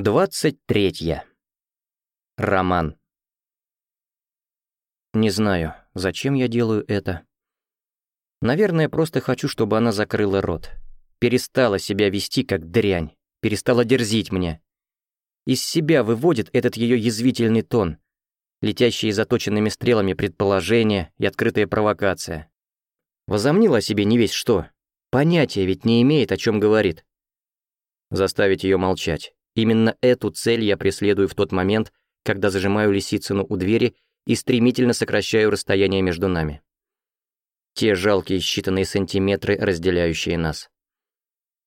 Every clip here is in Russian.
Двадцать третья. Роман. Не знаю, зачем я делаю это. Наверное, просто хочу, чтобы она закрыла рот. Перестала себя вести как дрянь, перестала дерзить мне. Из себя выводит этот ее язвительный тон, летящие заточенными стрелами предположения и открытая провокация. Возомнила о себе не весь что. Понятия ведь не имеет, о чем говорит. Заставить ее молчать. Именно эту цель я преследую в тот момент, когда зажимаю Лисицыну у двери и стремительно сокращаю расстояние между нами. Те жалкие считанные сантиметры, разделяющие нас.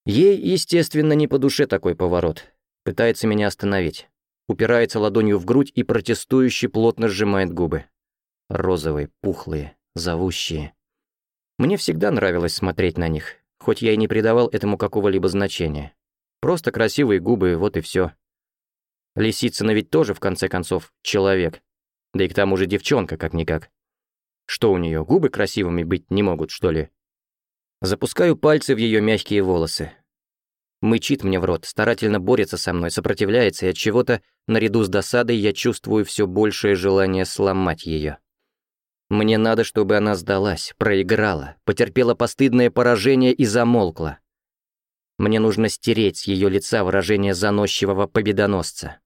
Ей, естественно, не по душе такой поворот. Пытается меня остановить. Упирается ладонью в грудь и протестующе плотно сжимает губы. Розовые, пухлые, зовущие. Мне всегда нравилось смотреть на них, хоть я и не придавал этому какого-либо значения. Просто красивые губы, вот и все. Лисицына ведь тоже, в конце концов, человек. Да и к тому же девчонка, как-никак. Что у нее, губы красивыми быть не могут, что ли? Запускаю пальцы в ее мягкие волосы. Мычит мне в рот, старательно борется со мной, сопротивляется, и от чего-то, наряду с досадой, я чувствую все большее желание сломать ее. Мне надо, чтобы она сдалась, проиграла, потерпела постыдное поражение и замолкла. Мне нужно стереть с ее лица выражение заносчивого победоносца.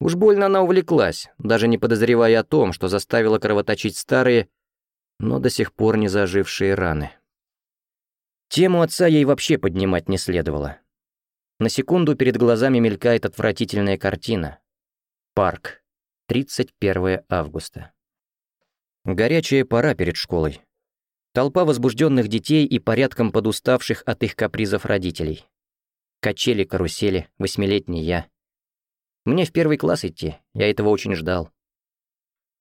Уж больно она увлеклась, даже не подозревая о том, что заставила кровоточить старые, но до сих пор не зажившие раны. Тему отца ей вообще поднимать не следовало. На секунду перед глазами мелькает отвратительная картина. Парк. 31 августа. Горячая пора перед школой. Толпа возбужденных детей и порядком подуставших от их капризов родителей. Качели, карусели, восьмилетний я. Мне в первый класс идти, я этого очень ждал.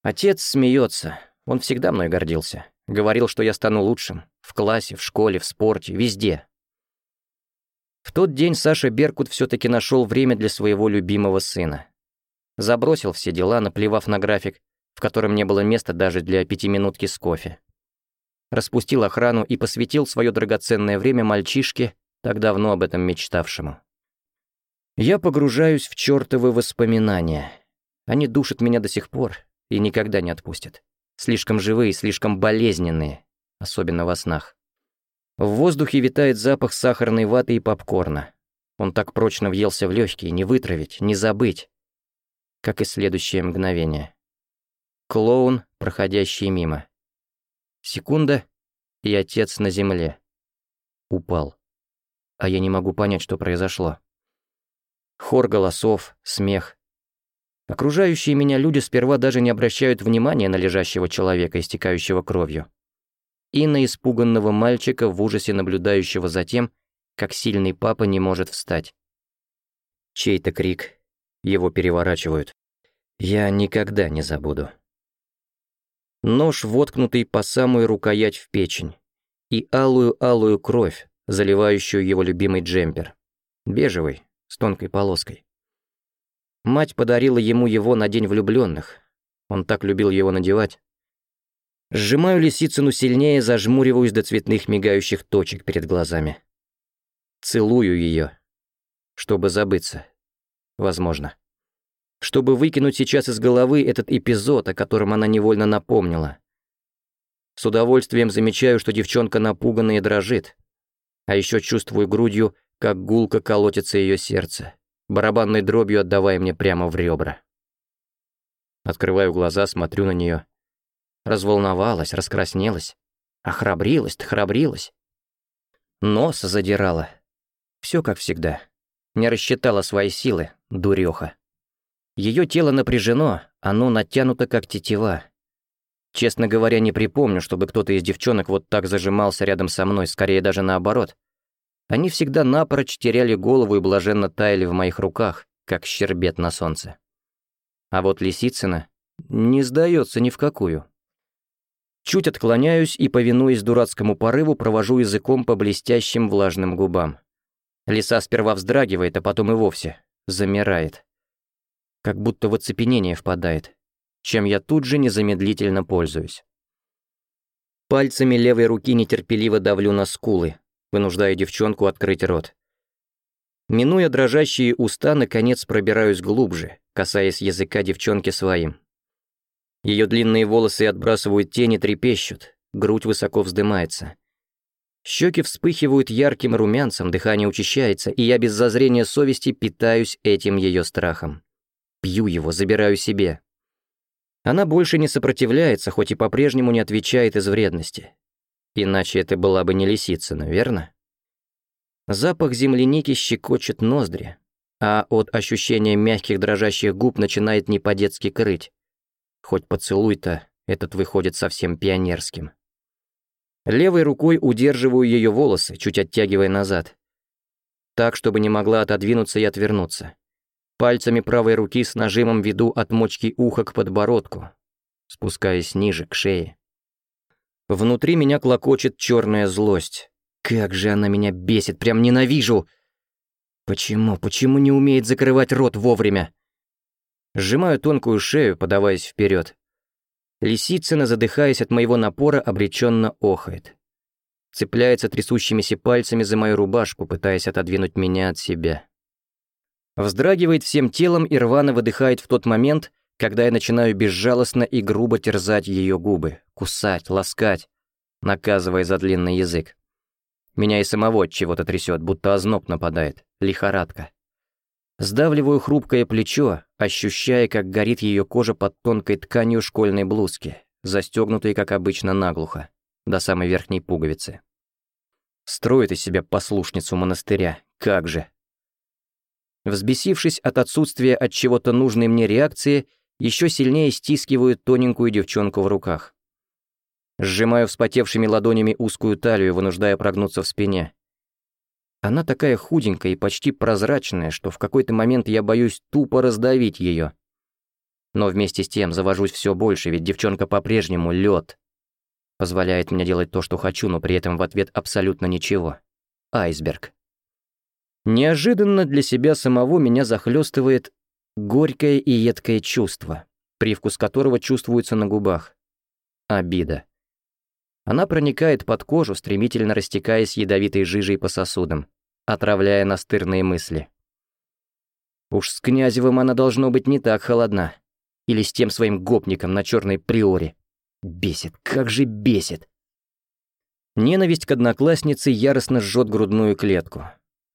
Отец смеется, он всегда мной гордился. Говорил, что я стану лучшим. В классе, в школе, в спорте, везде. В тот день Саша Беркут все таки нашел время для своего любимого сына. Забросил все дела, наплевав на график, в котором не было места даже для пятиминутки с кофе распустил охрану и посвятил свое драгоценное время мальчишке, так давно об этом мечтавшему. Я погружаюсь в чертовы воспоминания. Они душат меня до сих пор и никогда не отпустят. Слишком живые, слишком болезненные, особенно во снах. В воздухе витает запах сахарной ваты и попкорна. Он так прочно въелся в легкие, не вытравить, не забыть. Как и следующее мгновение. Клоун, проходящий мимо. Секунда, и отец на земле. Упал. А я не могу понять, что произошло. Хор голосов, смех. Окружающие меня люди сперва даже не обращают внимания на лежащего человека, истекающего кровью. И на испуганного мальчика, в ужасе наблюдающего за тем, как сильный папа не может встать. Чей-то крик. Его переворачивают. Я никогда не забуду. Нож, воткнутый по самую рукоять в печень. И алую-алую кровь, заливающую его любимый джемпер. Бежевый, с тонкой полоской. Мать подарила ему его на День влюбленных. Он так любил его надевать. Сжимаю лисицыну сильнее, зажмуриваюсь до цветных мигающих точек перед глазами. Целую ее, чтобы забыться. Возможно чтобы выкинуть сейчас из головы этот эпизод, о котором она невольно напомнила. С удовольствием замечаю, что девчонка напугана и дрожит. А еще чувствую грудью, как гулко колотится ее сердце, барабанной дробью отдавая мне прямо в ребра. Открываю глаза, смотрю на нее. Разволновалась, раскраснелась. Охрабрилась-то, храбрилась. Нос задирала. Все как всегда. Не рассчитала свои силы, дуреха. Ее тело напряжено, оно натянуто как тетива. Честно говоря, не припомню, чтобы кто-то из девчонок вот так зажимался рядом со мной, скорее даже наоборот. Они всегда напрочь теряли голову и блаженно таяли в моих руках, как щербет на солнце. А вот Лисицына не сдается ни в какую. Чуть отклоняюсь и, повинуясь дурацкому порыву, провожу языком по блестящим влажным губам. Лиса сперва вздрагивает, а потом и вовсе замирает как будто в оцепенение впадает, чем я тут же незамедлительно пользуюсь. Пальцами левой руки нетерпеливо давлю на скулы, вынуждая девчонку открыть рот. Минуя дрожащие уста, наконец пробираюсь глубже, касаясь языка девчонки своим. Ее длинные волосы отбрасывают тени, трепещут, грудь высоко вздымается. Щеки вспыхивают ярким румянцем, дыхание учащается, и я без зазрения совести питаюсь этим ее страхом. Пью его, забираю себе. Она больше не сопротивляется, хоть и по-прежнему не отвечает из вредности. Иначе это была бы не лисицына, верно? Запах земляники щекочет ноздри, а от ощущения мягких дрожащих губ начинает не по-детски крыть. Хоть поцелуй-то этот выходит совсем пионерским. Левой рукой удерживаю ее волосы, чуть оттягивая назад. Так, чтобы не могла отодвинуться и отвернуться. Пальцами правой руки с нажимом веду от мочки уха к подбородку, спускаясь ниже, к шее. Внутри меня клокочет черная злость. Как же она меня бесит, прям ненавижу. Почему, почему не умеет закрывать рот вовремя? Сжимаю тонкую шею, подаваясь вперед. Лисицына, задыхаясь от моего напора, обреченно охает. Цепляется трясущимися пальцами за мою рубашку, пытаясь отодвинуть меня от себя. Вздрагивает всем телом и рвано выдыхает в тот момент, когда я начинаю безжалостно и грубо терзать ее губы, кусать, ласкать, наказывая за длинный язык. Меня и самого от чего-то трясет, будто озноб нападает, лихорадка. Сдавливаю хрупкое плечо, ощущая, как горит ее кожа под тонкой тканью школьной блузки, застегнутой, как обычно, наглухо, до самой верхней пуговицы. Строит из себя послушницу монастыря, как же. Взбесившись от отсутствия от чего-то нужной мне реакции, еще сильнее стискиваю тоненькую девчонку в руках. Сжимаю вспотевшими ладонями узкую талию, вынуждая прогнуться в спине. Она такая худенькая и почти прозрачная, что в какой-то момент я боюсь тупо раздавить ее. Но вместе с тем завожусь все больше, ведь девчонка по-прежнему лед. Позволяет мне делать то, что хочу, но при этом в ответ абсолютно ничего. Айсберг. Неожиданно для себя самого меня захлестывает горькое и едкое чувство, привкус которого чувствуется на губах. Обида. Она проникает под кожу, стремительно растекаясь ядовитой жижей по сосудам, отравляя настырные мысли. Уж с Князевым она должно быть не так холодна. Или с тем своим гопником на черной приоре. Бесит, как же бесит. Ненависть к однокласснице яростно жжет грудную клетку.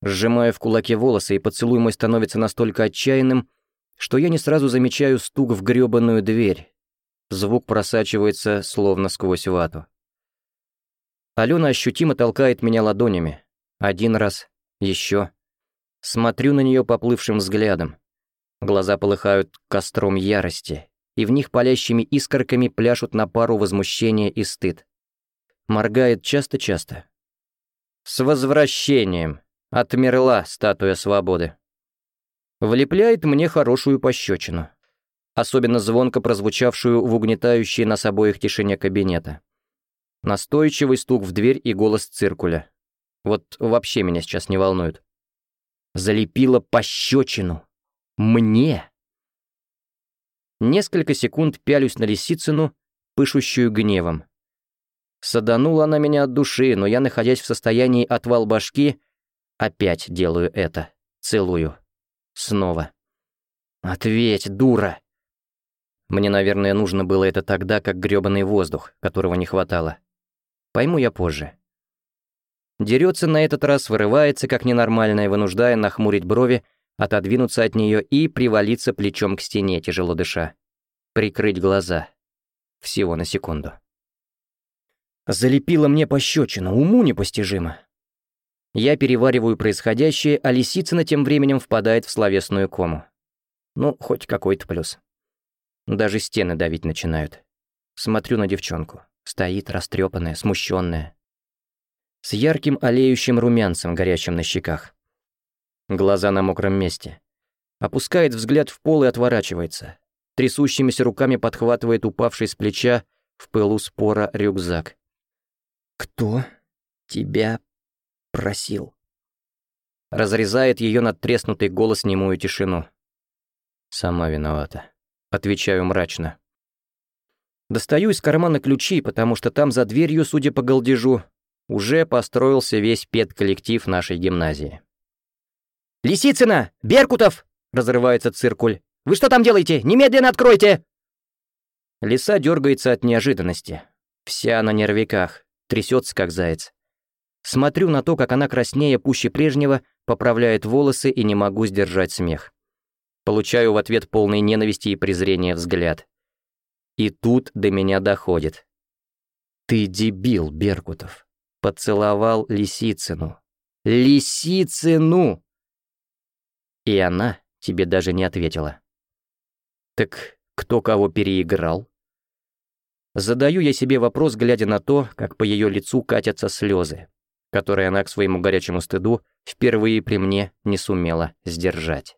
Сжимая в кулаке волосы, и поцелуй мой становится настолько отчаянным, что я не сразу замечаю стук в грёбаную дверь. Звук просачивается словно сквозь вату. Алена ощутимо толкает меня ладонями. Один раз, еще. Смотрю на нее поплывшим взглядом. Глаза полыхают костром ярости, и в них палящими искорками пляшут на пару возмущения и стыд. Моргает часто-часто. «С возвращением!» Отмерла статуя свободы. Влепляет мне хорошую пощечину. Особенно звонко прозвучавшую в угнетающей нас обоих тишине кабинета. Настойчивый стук в дверь и голос циркуля. Вот вообще меня сейчас не волнует. Залепила пощечину. Мне. Несколько секунд пялюсь на лисицыну, пышущую гневом. Саданула она меня от души, но я, находясь в состоянии отвал башки, опять делаю это. Целую. Снова. «Ответь, дура!» Мне, наверное, нужно было это тогда, как грёбаный воздух, которого не хватало. Пойму я позже. Дерется на этот раз, вырывается как ненормальная, вынуждая нахмурить брови, отодвинуться от нее и привалиться плечом к стене, тяжело дыша. Прикрыть глаза. Всего на секунду. Залепила мне пощечину, уму непостижимо. Я перевариваю происходящее, а Лисицына тем временем впадает в словесную кому. Ну, хоть какой-то плюс. Даже стены давить начинают. Смотрю на девчонку. Стоит растрепанная, смущенная, с ярким олеющим румянцем, горящим на щеках. Глаза на мокром месте. Опускает взгляд в пол и отворачивается. Трясущимися руками подхватывает упавший с плеча в пылу спора рюкзак. «Кто тебя просил?» Разрезает ее надтреснутый голос немую тишину. «Сама виновата», — отвечаю мрачно. Достаю из кармана ключи, потому что там за дверью, судя по голдежу, уже построился весь педколлектив нашей гимназии. «Лисицына! Беркутов!» — разрывается циркуль. «Вы что там делаете? Немедленно откройте!» Лиса дергается от неожиданности. Вся на нервиках, трясется как заяц. Смотрю на то, как она краснее пуще прежнего, поправляет волосы и не могу сдержать смех. Получаю в ответ полный ненависти и презрения взгляд. И тут до меня доходит. «Ты дебил, Беркутов!» Поцеловал Лисицыну. Лисицыну! И она тебе даже не ответила. Так кто кого переиграл? Задаю я себе вопрос, глядя на то, как по ее лицу катятся слезы, которые она к своему горячему стыду впервые при мне не сумела сдержать.